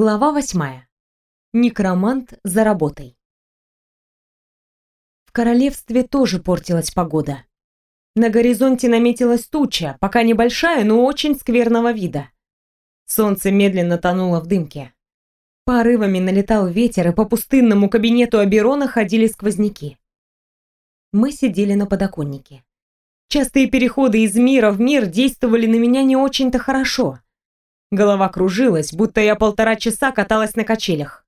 Глава восьмая. Некромант за работой. В королевстве тоже портилась погода. На горизонте наметилась туча, пока небольшая, но очень скверного вида. Солнце медленно тонуло в дымке. Порывами налетал ветер, и по пустынному кабинету Аберона ходили сквозняки. Мы сидели на подоконнике. Частые переходы из мира в мир действовали на меня не очень-то хорошо. Голова кружилась, будто я полтора часа каталась на качелях.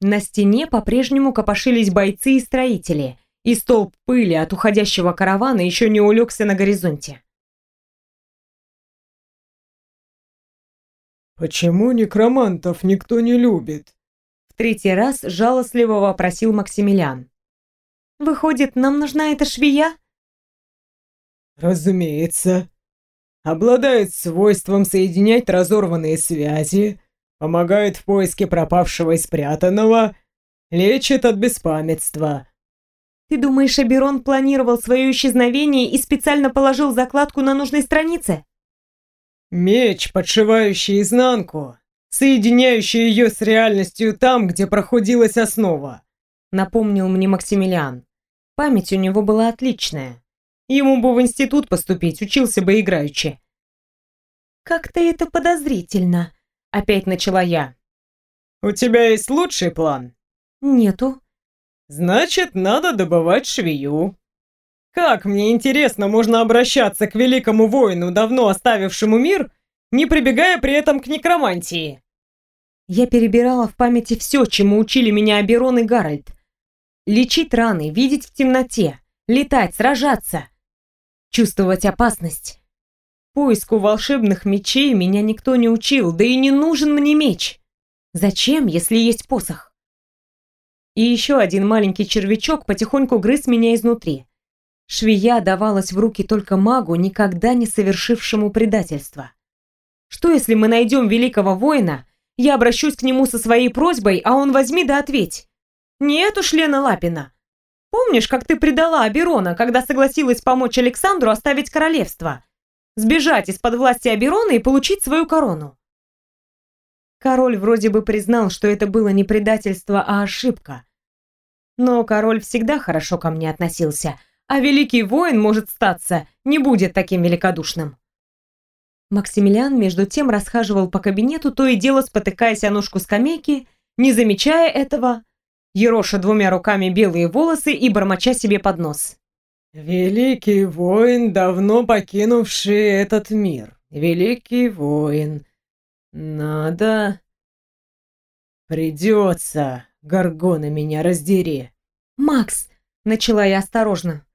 На стене по-прежнему копошились бойцы и строители, и столб пыли от уходящего каравана еще не улегся на горизонте. «Почему некромантов никто не любит?» В третий раз жалостливо вопросил Максимилиан. «Выходит, нам нужна эта швея?» «Разумеется. Обладает свойством соединять разорванные связи, помогает в поиске пропавшего и спрятанного, лечит от беспамятства, Ты думаешь, Аберон планировал свое исчезновение и специально положил закладку на нужной странице? Меч, подшивающий изнанку, соединяющий ее с реальностью там, где проходилась основа. Напомнил мне Максимилиан. Память у него была отличная. Ему бы в институт поступить, учился бы играючи. «Как-то это подозрительно», — опять начала я. У тебя есть лучший план? «Нету». Значит, надо добывать швею. Как мне интересно, можно обращаться к великому воину, давно оставившему мир, не прибегая при этом к некромантии. Я перебирала в памяти все, чему учили меня Аберон и Гарольд. Лечить раны, видеть в темноте, летать, сражаться, чувствовать опасность. Поиску волшебных мечей меня никто не учил, да и не нужен мне меч. Зачем, если есть посох? И еще один маленький червячок потихоньку грыз меня изнутри. Швея давалась в руки только магу, никогда не совершившему предательства. Что если мы найдем великого воина, я обращусь к нему со своей просьбой, а он возьми да ответь. Нет уж, Лена Лапина. Помнишь, как ты предала Аберона, когда согласилась помочь Александру оставить королевство? Сбежать из-под власти Аберона и получить свою корону. Король вроде бы признал, что это было не предательство, а ошибка. Но король всегда хорошо ко мне относился, а великий воин, может статься, не будет таким великодушным. Максимилиан между тем расхаживал по кабинету, то и дело спотыкаясь о ножку скамейки, не замечая этого, ероша двумя руками белые волосы и бормоча себе под нос. Великий воин, давно покинувший этот мир. Великий воин. Надо... Придется, Гаргона, меня раздери. «Макс!» — начала я осторожно.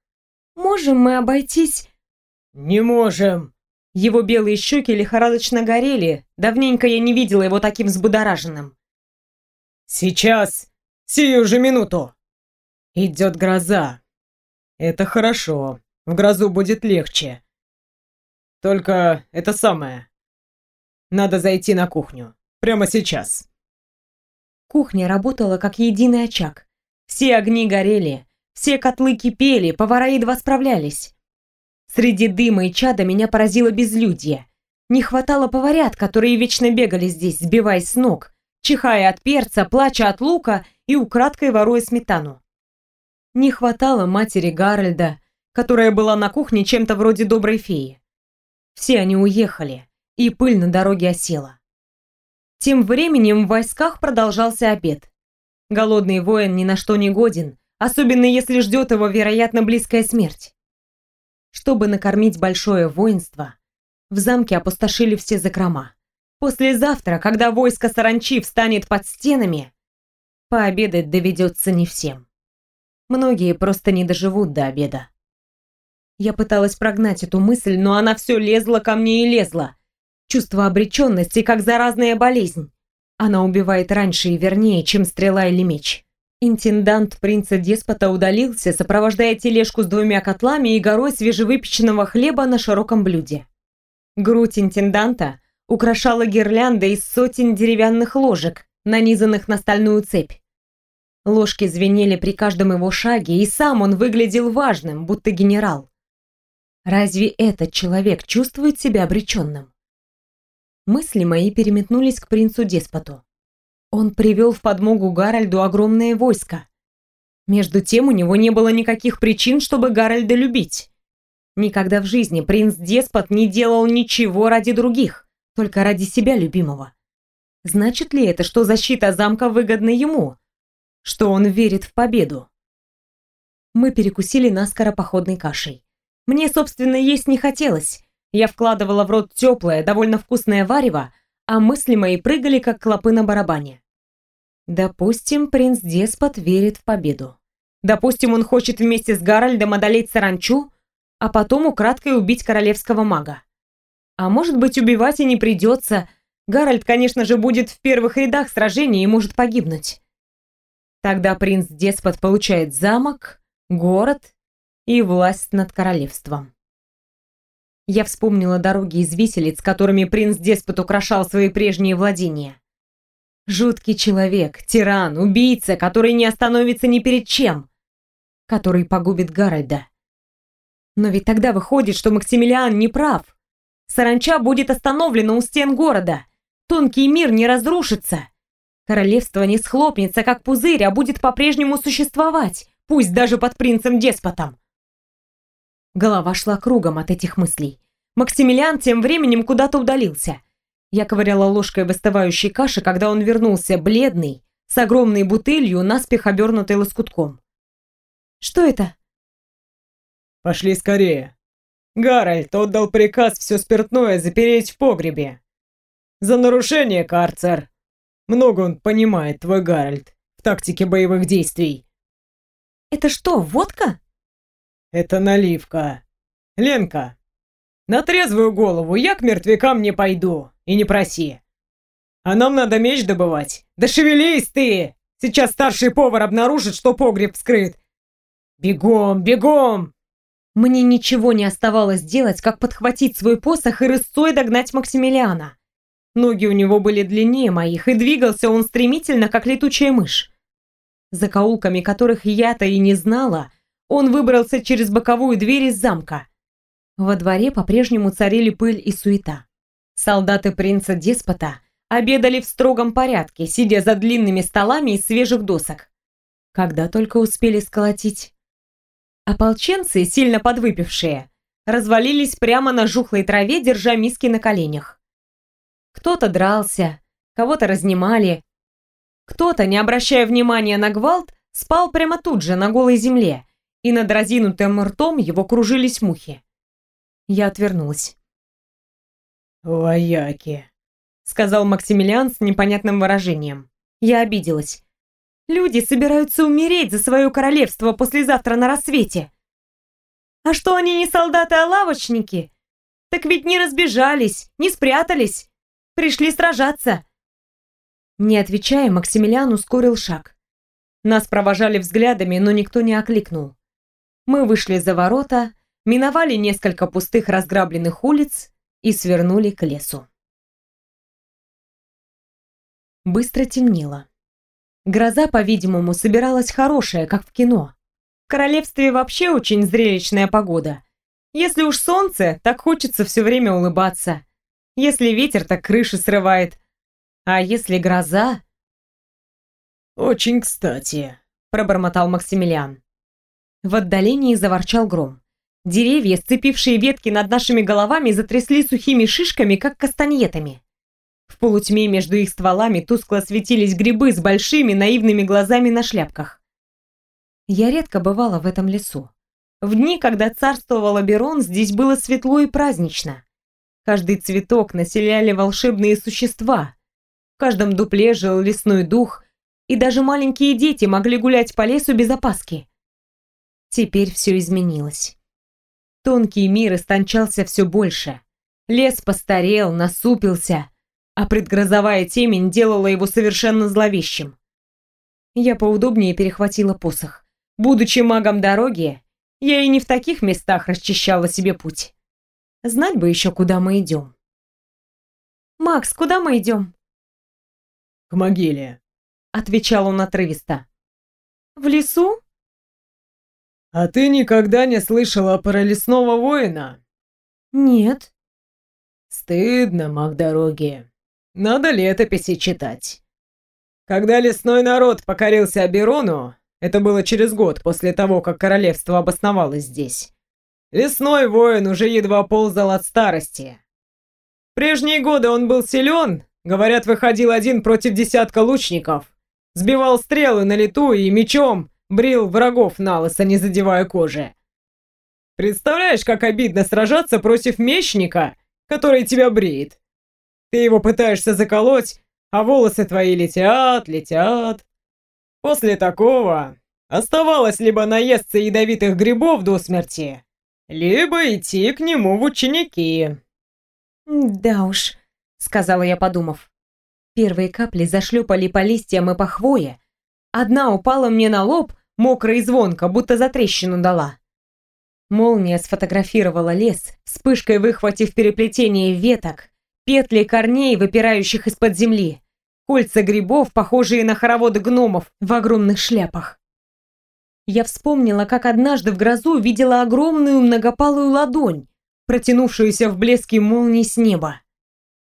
«Можем мы обойтись...» Не можем. Его белые щеки лихорадочно горели. Давненько я не видела его таким взбудораженным. Сейчас, сию же минуту. Идет гроза. Это хорошо. В грозу будет легче. Только это самое. Надо зайти на кухню. Прямо сейчас. Кухня работала как единый очаг. Все огни горели, все котлы кипели, повара едва справлялись. Среди дыма и чада меня поразило безлюдье. Не хватало поварят, которые вечно бегали здесь, сбиваясь с ног, чихая от перца, плача от лука и украдкой воруя сметану. Не хватало матери Гарольда, которая была на кухне чем-то вроде доброй феи. Все они уехали, и пыль на дороге осела. Тем временем в войсках продолжался обед. Голодный воин ни на что не годен, особенно если ждет его, вероятно, близкая смерть. Чтобы накормить большое воинство, в замке опустошили все закрома. Послезавтра, когда войско саранчи встанет под стенами, пообедать доведется не всем. Многие просто не доживут до обеда. Я пыталась прогнать эту мысль, но она все лезла ко мне и лезла. Чувство обреченности, как заразная болезнь. Она убивает раньше и вернее, чем стрела или меч. Интендант принца-деспота удалился, сопровождая тележку с двумя котлами и горой свежевыпеченного хлеба на широком блюде. Грудь интенданта украшала гирлянда из сотен деревянных ложек, нанизанных на стальную цепь. Ложки звенели при каждом его шаге, и сам он выглядел важным, будто генерал. Разве этот человек чувствует себя обреченным? Мысли мои переметнулись к принцу-деспоту. Он привел в подмогу Гарольду огромное войско. Между тем у него не было никаких причин, чтобы Гарольда любить. Никогда в жизни принц-деспот не делал ничего ради других, только ради себя любимого. Значит ли это, что защита замка выгодна ему? Что он верит в победу? Мы перекусили наскоро походной кашей. Мне, собственно, есть не хотелось. Я вкладывала в рот теплое, довольно вкусное варево, а мысли мои прыгали, как клопы на барабане. Допустим, принц-деспот верит в победу. Допустим, он хочет вместе с Гарольдом одолеть саранчу, а потом украдкой убить королевского мага. А может быть, убивать и не придется. Гарольд, конечно же, будет в первых рядах сражения и может погибнуть. Тогда принц-деспот получает замок, город и власть над королевством. Я вспомнила дороги из виселиц, которыми принц-деспот украшал свои прежние владения. Жуткий человек, тиран, убийца, который не остановится ни перед чем, который погубит Гарольда. Но ведь тогда выходит, что Максимилиан не прав. Саранча будет остановлена у стен города. Тонкий мир не разрушится. Королевство не схлопнется, как пузырь, а будет по-прежнему существовать, пусть даже под принцем-деспотом. Голова шла кругом от этих мыслей. Максимилиан тем временем куда-то удалился. Я ковыряла ложкой в остывающей каши, когда он вернулся, бледный, с огромной бутылью, наспех обернутой лоскутком. «Что это?» «Пошли скорее. Гарольд отдал приказ все спиртное запереть в погребе. За нарушение, карцер. Много он понимает, твой Гарольд, в тактике боевых действий». «Это что, водка?» «Это наливка. Ленка, на трезвую голову я к мертвякам не пойду. И не проси. А нам надо меч добывать. Да шевелись ты! Сейчас старший повар обнаружит, что погреб вскрыт. Бегом, бегом! Мне ничего не оставалось делать, как подхватить свой посох и рысцой догнать Максимилиана. Ноги у него были длиннее моих, и двигался он стремительно, как летучая мышь. За каулками которых я-то и не знала, он выбрался через боковую дверь из замка. Во дворе по-прежнему царили пыль и суета. Солдаты принца-деспота обедали в строгом порядке, сидя за длинными столами из свежих досок. Когда только успели сколотить. Ополченцы, сильно подвыпившие, развалились прямо на жухлой траве, держа миски на коленях. Кто-то дрался, кого-то разнимали, кто-то, не обращая внимания на гвалт, спал прямо тут же, на голой земле, и над разинутым ртом его кружились мухи. Я отвернулась. «Вояки», — сказал Максимилиан с непонятным выражением. Я обиделась. «Люди собираются умереть за свое королевство послезавтра на рассвете. А что они не солдаты, а лавочники? Так ведь не разбежались, не спрятались. Пришли сражаться». Не отвечая, Максимилиан ускорил шаг. Нас провожали взглядами, но никто не окликнул. Мы вышли за ворота, миновали несколько пустых разграбленных улиц и свернули к лесу. Быстро темнело. Гроза, по-видимому, собиралась хорошая, как в кино. В королевстве вообще очень зрелищная погода. Если уж солнце, так хочется все время улыбаться. Если ветер, так крыши срывает. А если гроза... «Очень кстати», — пробормотал Максимилиан. В отдалении заворчал гром. Деревья, сцепившие ветки над нашими головами, затрясли сухими шишками, как кастаньетами. В полутьме между их стволами тускло светились грибы с большими наивными глазами на шляпках. Я редко бывала в этом лесу. В дни, когда царствовал Аберон, здесь было светло и празднично. Каждый цветок населяли волшебные существа. В каждом дупле жил лесной дух, и даже маленькие дети могли гулять по лесу без опаски. Теперь все изменилось. Тонкий мир истончался все больше. Лес постарел, насупился, а предгрозовая темень делала его совершенно зловещим. Я поудобнее перехватила посох. Будучи магом дороги, я и не в таких местах расчищала себе путь. Знать бы еще, куда мы идем. «Макс, куда мы идем?» «К могиле», — отвечал он отрывисто. «В лесу?» «А ты никогда не слышала про лесного воина?» «Нет». Стыдно, маг дороги. Надо летописи читать. Когда лесной народ покорился Аберону, это было через год после того, как королевство обосновалось здесь, лесной воин уже едва ползал от старости. В прежние годы он был силен, говорят, выходил один против десятка лучников, сбивал стрелы на лету и мечом брил врагов на лысо, не задевая кожи. Представляешь, как обидно сражаться против мечника, который тебя бреет? Ты его пытаешься заколоть, а волосы твои летят, летят. После такого оставалось либо наесться ядовитых грибов до смерти, либо идти к нему в ученики. «Да уж», — сказала я, подумав. Первые капли зашлепали по листьям и по хвое. Одна упала мне на лоб, мокрая и звонко, будто за трещину дала. Молния сфотографировала лес, вспышкой выхватив переплетение веток, петли корней, выпирающих из-под земли кольца грибов, похожие на хороводы гномов в огромных шляпах. Я вспомнила, как однажды в грозу видела огромную многопалую ладонь, протянувшуюся в блеске молнии с неба.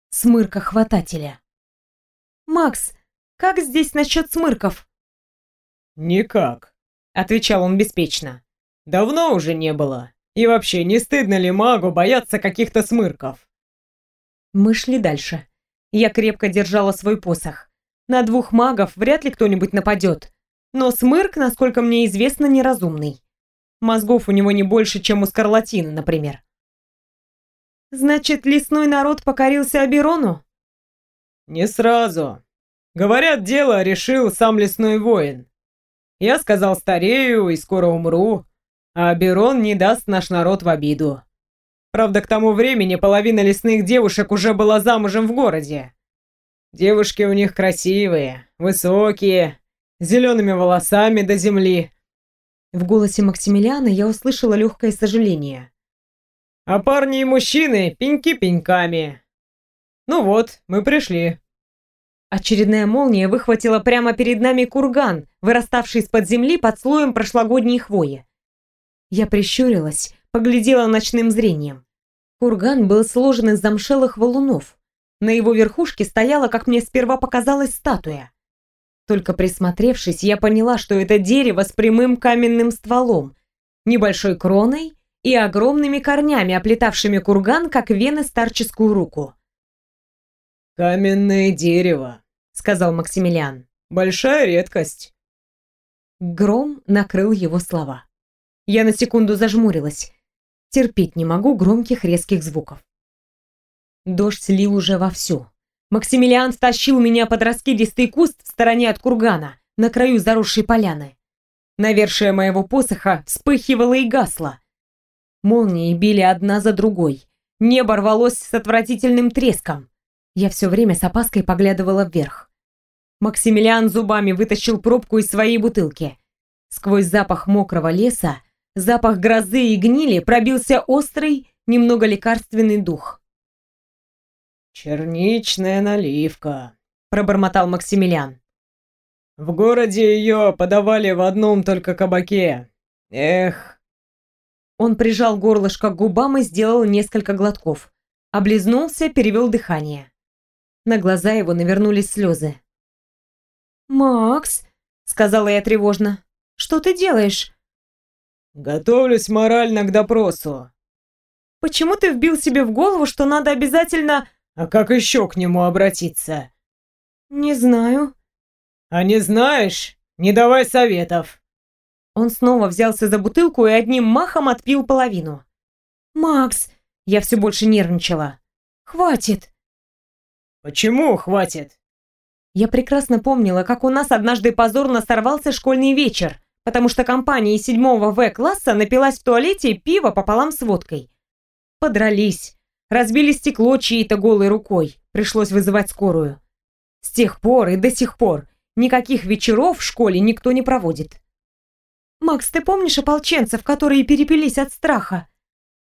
Смырка хватателя. «Макс, как здесь насчет смырков?» «Никак», — отвечал он беспечно. «Давно уже не было. И вообще, не стыдно ли магу бояться каких-то смырков?» Мы шли дальше. Я крепко держала свой посох. На двух магов вряд ли кто-нибудь нападет. Но Смырк, насколько мне известно, неразумный. Мозгов у него не больше, чем у Скарлатины, например. Значит, лесной народ покорился Аберону? Не сразу. Говорят, дело решил сам лесной воин. Я сказал старею и скоро умру, а Аберон не даст наш народ в обиду. Правда, к тому времени половина лесных девушек уже была замужем в городе. Девушки у них красивые, высокие, зелеными волосами до земли. В голосе Максимилиана я услышала легкое сожаление. А парни и мужчины пеньки пеньками. Ну вот, мы пришли. Очередная молния выхватила прямо перед нами курган, выраставший из-под земли под слоем прошлогодней хвои. Я прищурилась, поглядела ночным зрением. Курган был сложен из замшелых валунов. На его верхушке стояла, как мне сперва показалась, статуя. Только присмотревшись, я поняла, что это дерево с прямым каменным стволом, небольшой кроной и огромными корнями, оплетавшими курган, как вены старческую руку. «Каменное дерево», — сказал Максимилиан. «Большая редкость». Гром накрыл его слова. Я на секунду зажмурилась. Терпеть не могу громких резких звуков. Дождь лил уже вовсю. Максимилиан втащил меня под раскидистый куст в стороне от кургана, на краю заросшей поляны. Навершие моего посоха вспыхивало и гасло. Молнии били одна за другой. Небо рвалось с отвратительным треском. Я все время с опаской поглядывала вверх. Максимилиан зубами вытащил пробку из своей бутылки. Сквозь запах мокрого леса запах грозы и гнили пробился острый, немного лекарственный дух. «Черничная наливка», — пробормотал Максимилиан. «В городе ее подавали в одном только кабаке. Эх!» Он прижал горлышко к губам и сделал несколько глотков. Облизнулся, перевел дыхание. На глаза его навернулись слезы. «Макс», — сказала я тревожно, — «что ты делаешь?» «Готовлюсь морально к допросу». «Почему ты вбил себе в голову, что надо обязательно...» «А как еще к нему обратиться?» «Не знаю». «А не знаешь? Не давай советов». Он снова взялся за бутылку и одним махом отпил половину. «Макс!» Я все больше нервничала. «Хватит!» «Почему хватит?» Я прекрасно помнила, как у нас однажды позорно сорвался школьный вечер, потому что компания из седьмого В-класса напилась в туалете пива пополам с водкой. Подрались, разбили стекло чьей-то голой рукой, пришлось вызывать скорую. С тех пор и до сих пор никаких вечеров в школе никто не проводит. «Макс, ты помнишь ополченцев, которые перепились от страха?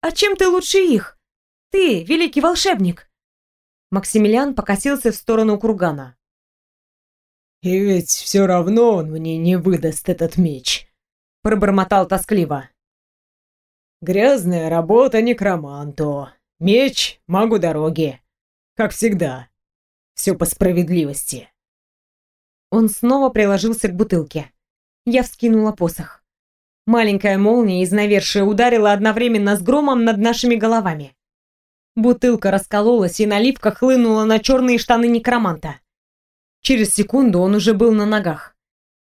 А чем ты лучше их? Ты, великий волшебник!» Максимилиан покосился в сторону кургана. «И ведь все равно он мне не выдаст этот меч», — пробормотал тоскливо. «Грязная работа некроманту. Меч, магу дороги. Как всегда. Все по справедливости. Он снова приложился к бутылке. Я вскинула посох. Маленькая молния из навершия ударила одновременно с громом над нашими головами. Бутылка раскололась, и наливка хлынула на черные штаны некроманта. Через секунду он уже был на ногах.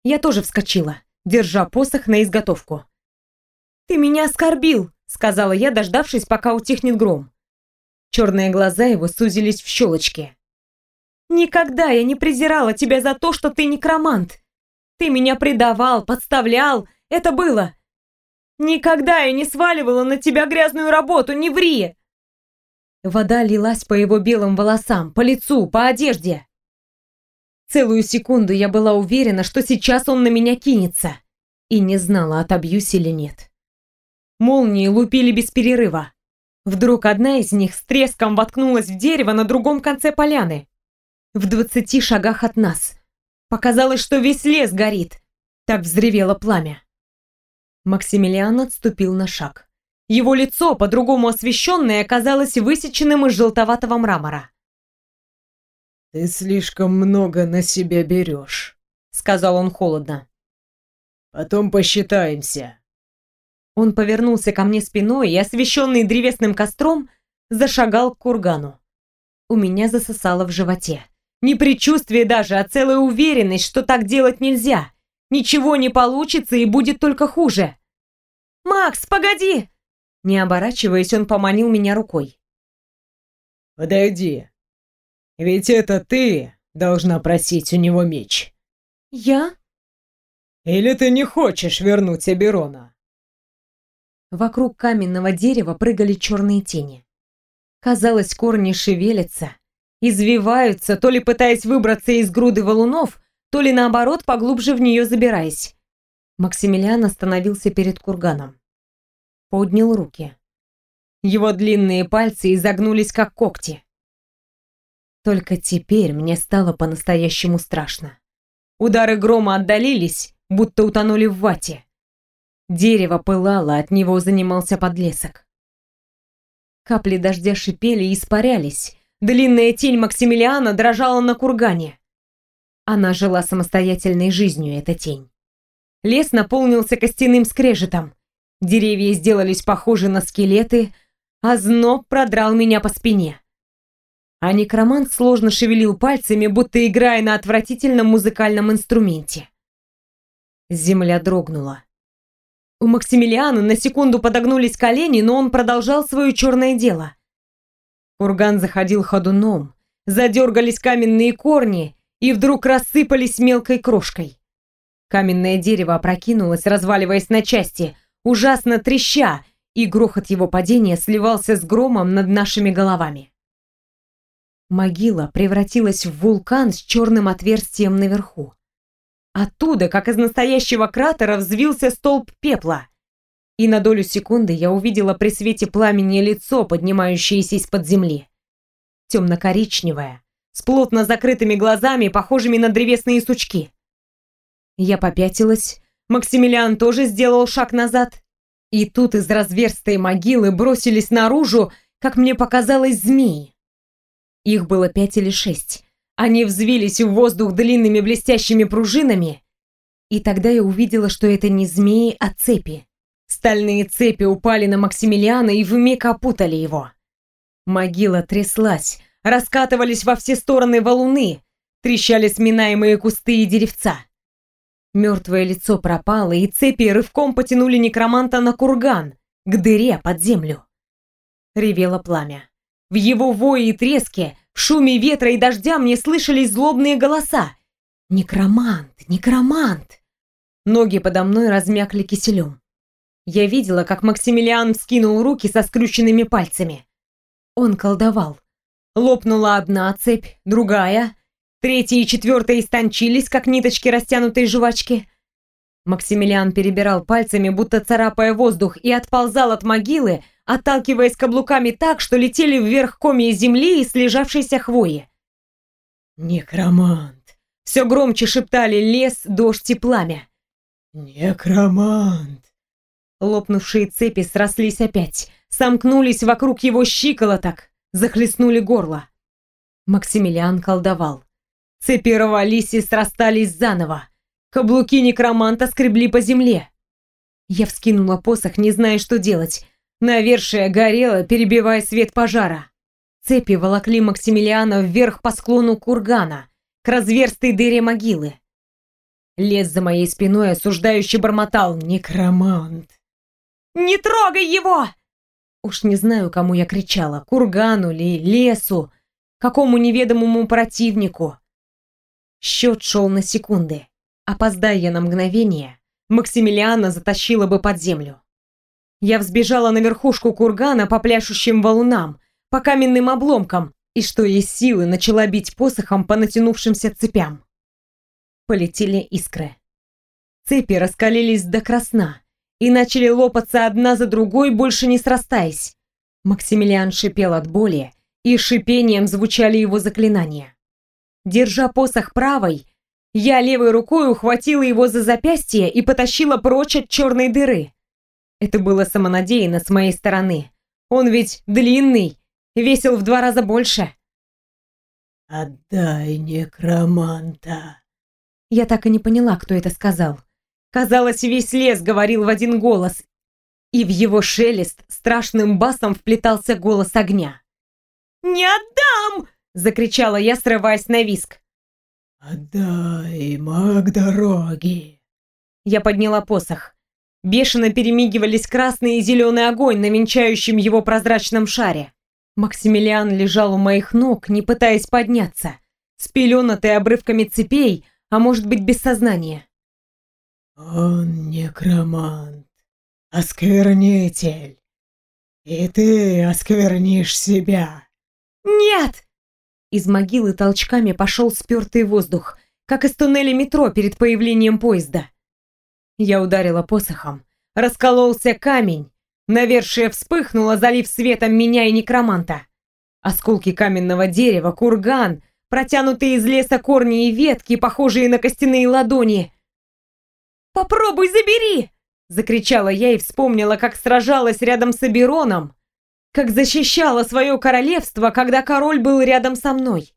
Я тоже вскочила, держа посох на изготовку. «Ты меня оскорбил!» — сказала я, дождавшись, пока утихнет гром. Черные глаза его сузились в щелочки. «Никогда я не презирала тебя за то, что ты некромант. Ты меня предавал, подставлял. Это было. Никогда я не сваливала на тебя грязную работу, не ври!» Вода лилась по его белым волосам, по лицу, по одежде. Целую секунду я была уверена, что сейчас он на меня кинется, и не знала, отобьюсь или нет. Молнии лупили без перерыва. Вдруг одна из них с треском воткнулась в дерево на другом конце поляны. В двадцати шагах от нас. Показалось, что весь лес горит. Так взревело пламя. Максимилиан отступил на шаг. Его лицо, по-другому освещенное, оказалось высеченным из желтоватого мрамора. «Ты слишком много на себя берешь», — сказал он холодно. «Потом посчитаемся». Он повернулся ко мне спиной и, освещенный древесным костром, зашагал к кургану. У меня засосало в животе. Не предчувствие даже, а целая уверенность, что так делать нельзя. Ничего не получится и будет только хуже. «Макс, погоди!» Не оборачиваясь, он поманил меня рукой. «Подойди. Ведь это ты должна просить у него меч». «Я?» «Или ты не хочешь вернуть Аберона?» Вокруг каменного дерева прыгали черные тени. Казалось, корни шевелятся, извиваются, то ли пытаясь выбраться из груды валунов, то ли наоборот поглубже в нее забираясь. Максимилиан остановился перед курганом. Поднял руки. Его длинные пальцы изогнулись, как когти. Только теперь мне стало по-настоящему страшно. Удары грома отдалились, будто утонули в вате. Дерево пылало, от него занимался подлесок. Капли дождя шипели и испарялись. Длинная тень Максимилиана дрожала на кургане. Она жила самостоятельной жизнью, эта тень. Лес наполнился костяным скрежетом. Деревья сделались похожи на скелеты, а зноб продрал меня по спине. А некромант сложно шевелил пальцами, будто играя на отвратительном музыкальном инструменте. Земля дрогнула. У Максимилиана на секунду подогнулись колени, но он продолжал свое черное дело. Курган заходил ходуном, задергались каменные корни и вдруг рассыпались мелкой крошкой. Каменное дерево опрокинулось, разваливаясь на части, ужасно треща, и грохот его падения сливался с громом над нашими головами. Могила превратилась в вулкан с черным отверстием наверху. Оттуда, как из настоящего кратера, взвился столб пепла. И на долю секунды я увидела при свете пламени лицо, поднимающееся из-под земли. Темно-коричневое, с плотно закрытыми глазами, похожими на древесные сучки. Я попятилась, Максимилиан тоже сделал шаг назад. И тут из разверстой могилы бросились наружу, как мне показалось, змеи. Их было пять или шесть. Они взвились в воздух длинными блестящими пружинами, и тогда я увидела, что это не змеи, а цепи. Стальные цепи упали на Максимилиана и вмиг опутали его. Могила тряслась, раскатывались во все стороны валуны, трещали сминаемые кусты и деревца. Мертвое лицо пропало, и цепи рывком потянули некроманта на курган, к дыре под землю. Ревело пламя. В его вое и треске шуме ветра и дождя мне слышались злобные голоса. «Некромант! Некромант!» Ноги подо мной размякли киселем. Я видела, как Максимилиан скинул руки со скрюченными пальцами. Он колдовал. Лопнула одна цепь, другая. Третья и четвертая истончились, как ниточки растянутой жвачки. Максимилиан перебирал пальцами, будто царапая воздух, и отползал от могилы, отталкиваясь каблуками так, что летели вверх коми земли и слежавшейся хвои. «Некромант!» Все громче шептали лес, дождь и пламя. «Некромант!» Лопнувшие цепи срослись опять, сомкнулись вокруг его щиколоток, захлестнули горло. Максимилиан колдовал. Цепи рвались и срастались заново. Каблуки некроманта скребли по земле. Я вскинула посох, не зная, что делать. Навершие горело, перебивая свет пожара. Цепи волокли Максимилиана вверх по склону кургана, к разверстой дыре могилы. Лес за моей спиной осуждающий бормотал «Некромант!» «Не трогай его!» Уж не знаю, кому я кричала, кургану ли, лесу, какому неведомому противнику. Счет шел на секунды. Опоздая на мгновение, Максимилиана затащила бы под землю. Я взбежала на верхушку кургана по пляшущим валунам, по каменным обломкам, и что есть силы начала бить посохом по натянувшимся цепям. Полетели искры. Цепи раскалились до красна и начали лопаться одна за другой, больше не срастаясь. Максимилиан шипел от боли, и шипением звучали его заклинания. Держа посох правой, я левой рукой ухватила его за запястье и потащила прочь от черной дыры. Это было самонадеянно с моей стороны. Он ведь длинный, весил в два раза больше. «Отдай некроманта». Я так и не поняла, кто это сказал. Казалось, весь лес говорил в один голос, и в его шелест страшным басом вплетался голос огня. «Не отдам!» — закричала я, срываясь на виск. «Отдай, маг дороги!» Я подняла посох. Бешено перемигивались красный и зеленый огонь на венчающем его прозрачном шаре. Максимилиан лежал у моих ног, не пытаясь подняться, спеленатый обрывками цепей, а может быть без сознания. «Он некромант, осквернитель, и ты осквернишь себя!» «Нет!» Из могилы толчками пошел спертый воздух, как из туннеля метро перед появлением поезда. Я ударила посохом. Раскололся камень. Навершие вспыхнуло, залив светом меня и некроманта. Осколки каменного дерева, курган, протянутые из леса корни и ветки, похожие на костяные ладони. «Попробуй забери!» Закричала я и вспомнила, как сражалась рядом с Абероном, как защищала свое королевство, когда король был рядом со мной.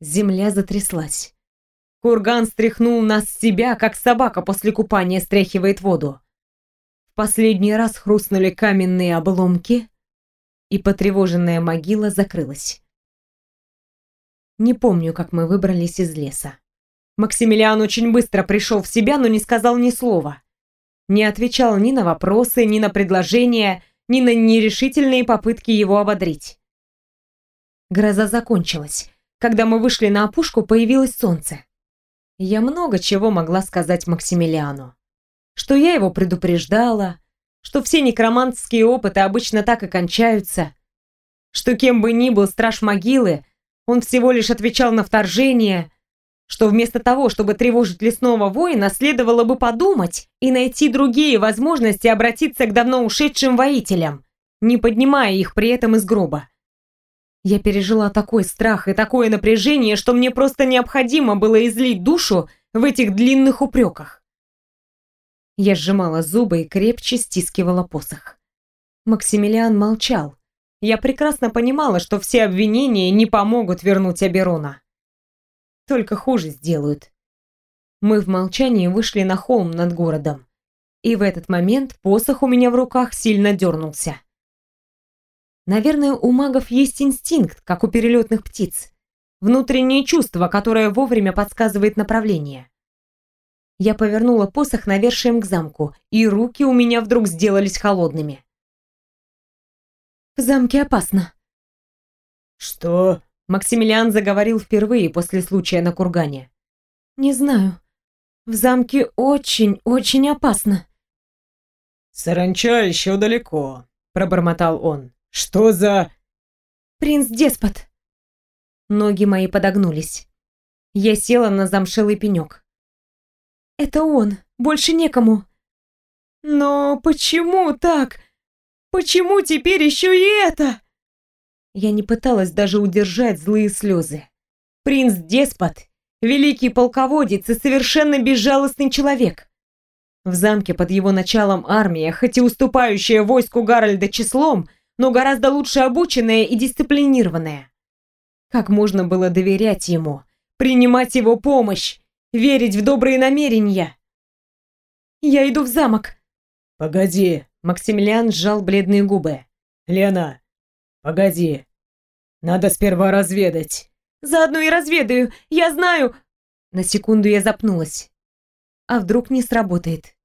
Земля затряслась. Курган стряхнул нас с себя, как собака после купания стряхивает воду. В последний раз хрустнули каменные обломки, и потревоженная могила закрылась. Не помню, как мы выбрались из леса. Максимилиан очень быстро пришел в себя, но не сказал ни слова. Не отвечал ни на вопросы, ни на предложения, ни на нерешительные попытки его ободрить. Гроза закончилась. Когда мы вышли на опушку, появилось солнце. Я много чего могла сказать Максимилиану. Что я его предупреждала, что все некромантские опыты обычно так и кончаются, что кем бы ни был страж могилы, он всего лишь отвечал на вторжение, что вместо того, чтобы тревожить лесного воина, следовало бы подумать и найти другие возможности обратиться к давно ушедшим воителям, не поднимая их при этом из гроба. Я пережила такой страх и такое напряжение, что мне просто необходимо было излить душу в этих длинных упреках. Я сжимала зубы и крепче стискивала посох. Максимилиан молчал. Я прекрасно понимала, что все обвинения не помогут вернуть Аберона только хуже сделают. Мы в молчании вышли на холм над городом. И в этот момент посох у меня в руках сильно дернулся. Наверное, у магов есть инстинкт, как у перелетных птиц. Внутреннее чувство, которое вовремя подсказывает направление. Я повернула посох навершием к замку, и руки у меня вдруг сделались холодными. «В замке опасно». «Что?» Максимилиан заговорил впервые после случая на кургане. «Не знаю. В замке очень-очень опасно». «Саранча еще далеко», — пробормотал он. «Что за...» «Принц-деспот». Ноги мои подогнулись. Я села на замшелый пенек. «Это он. Больше некому». «Но почему так? Почему теперь еще и это?» Я не пыталась даже удержать злые слезы. Принц-деспот, великий полководец и совершенно безжалостный человек. В замке под его началом армия, хоть и уступающая войску Гарольда числом, но гораздо лучше обученная и дисциплинированная. Как можно было доверять ему, принимать его помощь, верить в добрые намерения? «Я иду в замок». «Погоди», — Максимилиан сжал бледные губы. «Лена, погоди. Надо сперва разведать». «Заодно и разведаю. Я знаю...» На секунду я запнулась. А вдруг не сработает?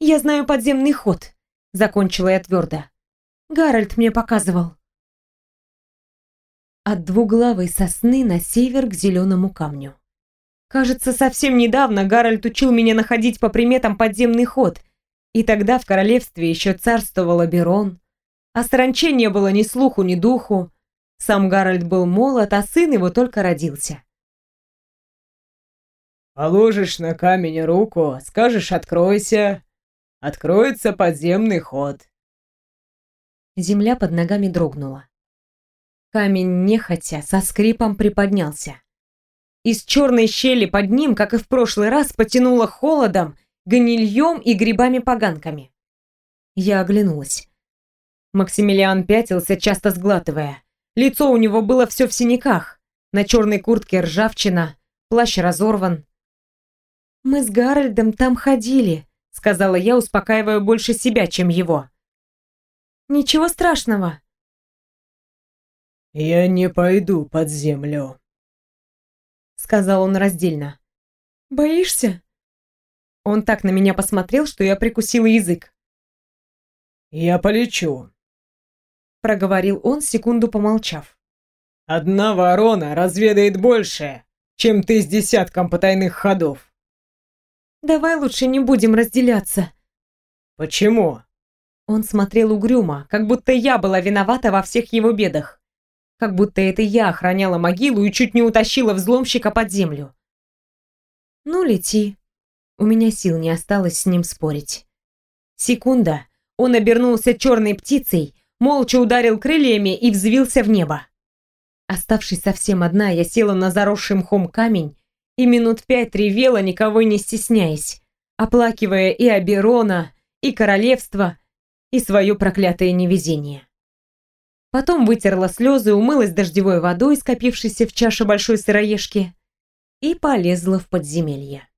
«Я знаю подземный ход», — закончила я твердо. «Гарольд мне показывал». От двуглавой сосны на север к зеленому камню. Кажется, совсем недавно Гарольд учил меня находить по приметам подземный ход, и тогда в королевстве еще царствовал Аберон, а саранче не было ни слуху, ни духу. Сам Гарольд был молод, а сын его только родился. Положишь на камень руку, скажешь «откройся», откроется подземный ход. Земля под ногами дрогнула. Камень нехотя со скрипом приподнялся. Из черной щели под ним, как и в прошлый раз, потянуло холодом, гнильем и грибами-поганками. Я оглянулась. Максимилиан пятился, часто сглатывая. Лицо у него было все в синяках. На черной куртке ржавчина, плащ разорван. «Мы с Гарольдом там ходили», — сказала я, успокаивая больше себя, чем его. «Ничего страшного». «Я не пойду под землю», — сказал он раздельно. «Боишься?» Он так на меня посмотрел, что я прикусила язык. «Я полечу», — проговорил он, секунду помолчав. «Одна ворона разведает больше, чем ты с десятком потайных ходов». Давай лучше не будем разделяться. Почему? Он смотрел угрюмо, как будто я была виновата во всех его бедах. Как будто это я охраняла могилу и чуть не утащила взломщика под землю. Ну, лети. У меня сил не осталось с ним спорить. Секунда. Он обернулся черной птицей, молча ударил крыльями и взвился в небо. Оставшись совсем одна, я села на заросший мхом камень и минут пять ревела, никого не стесняясь, оплакивая и Аберона, и королевство, и свое проклятое невезение. Потом вытерла слезы, умылась дождевой водой, скопившейся в чаше большой сыроежки, и полезла в подземелье.